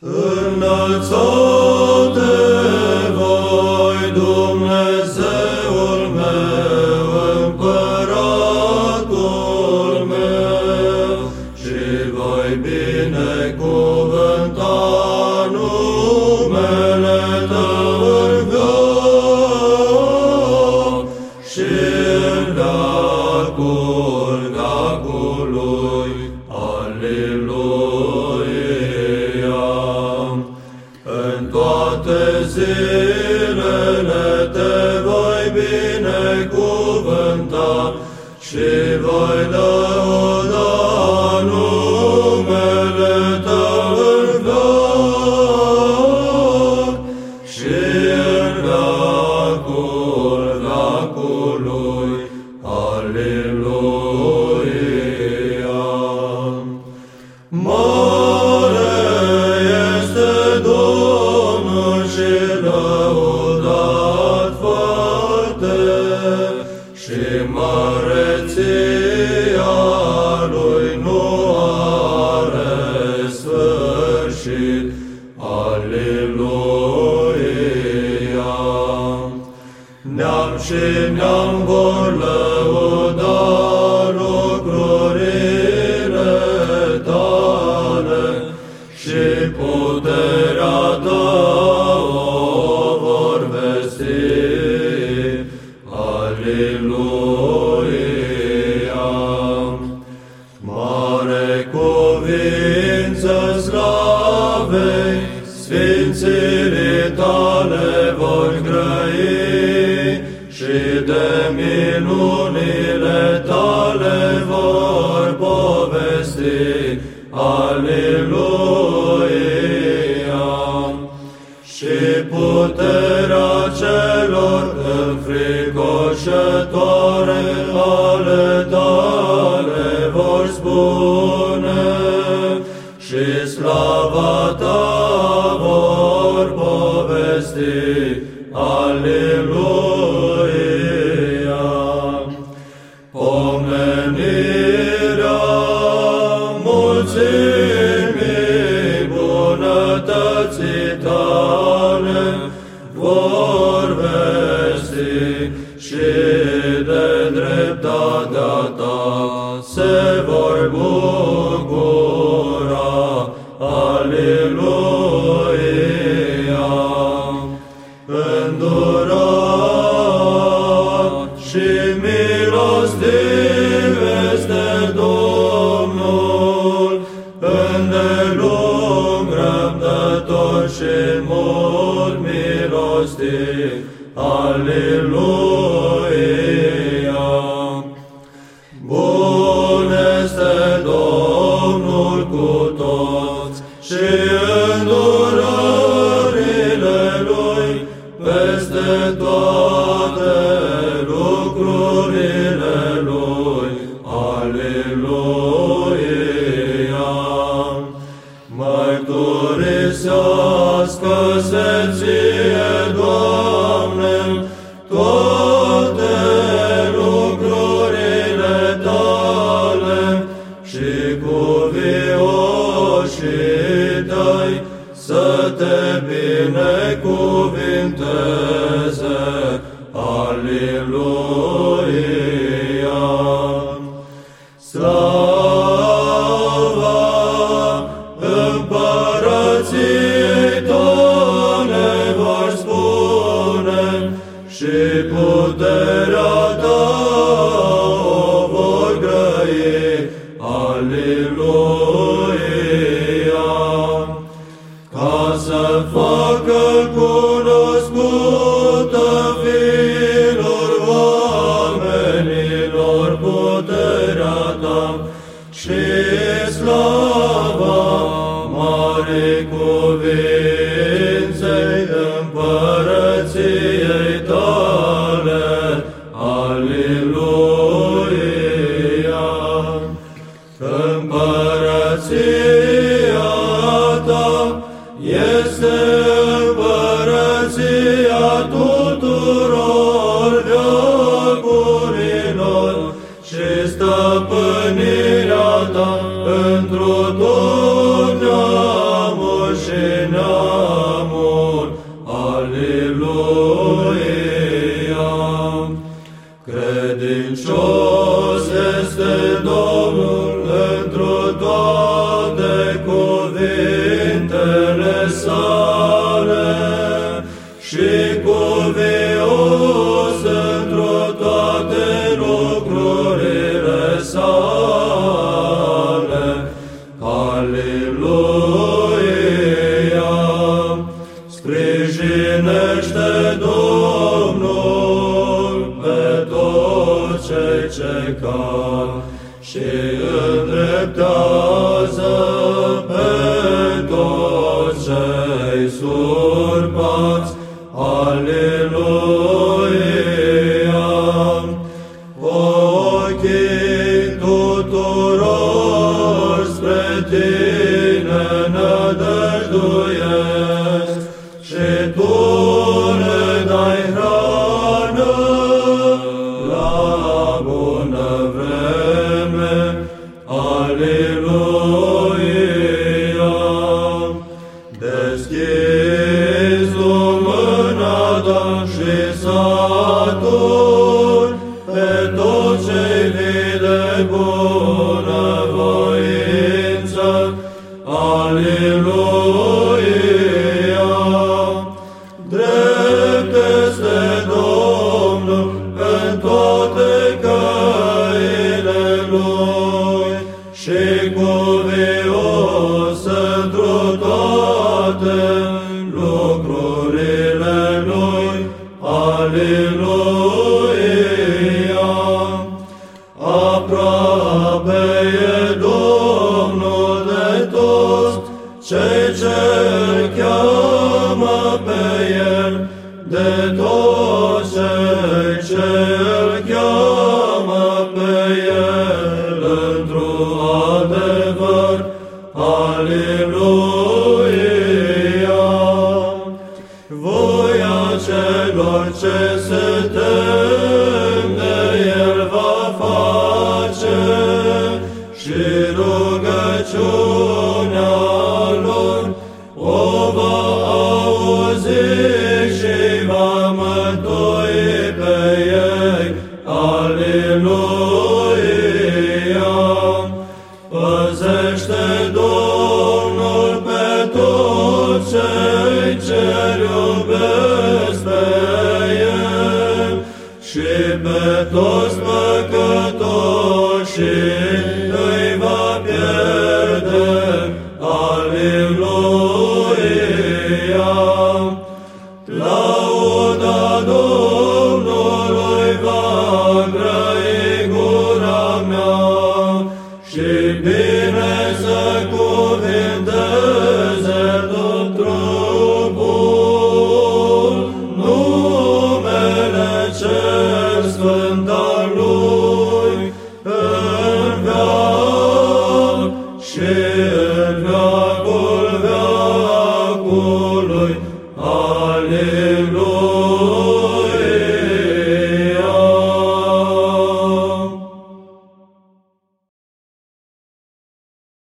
În înălțăm. zilele te voi binecuvânta și voi lăuda. Și măreția lui nu are sfârșit. Aleluia! Ne-am și ne-am vor lăuda nunți și slava ta vor povesti. Aleluia! Pomenirea mulțimii mor milosti, Alleluia. Ție, Doamne, toate lucrurile Tale și cu vioșii Tăi să Te și puterea gloria, împărăția ta este împărăția tuturor veacurilor și stăpânirea ta într-o. joy. Deschizdu mâna ta pe toți cei de buni. se Lord. Shemeh.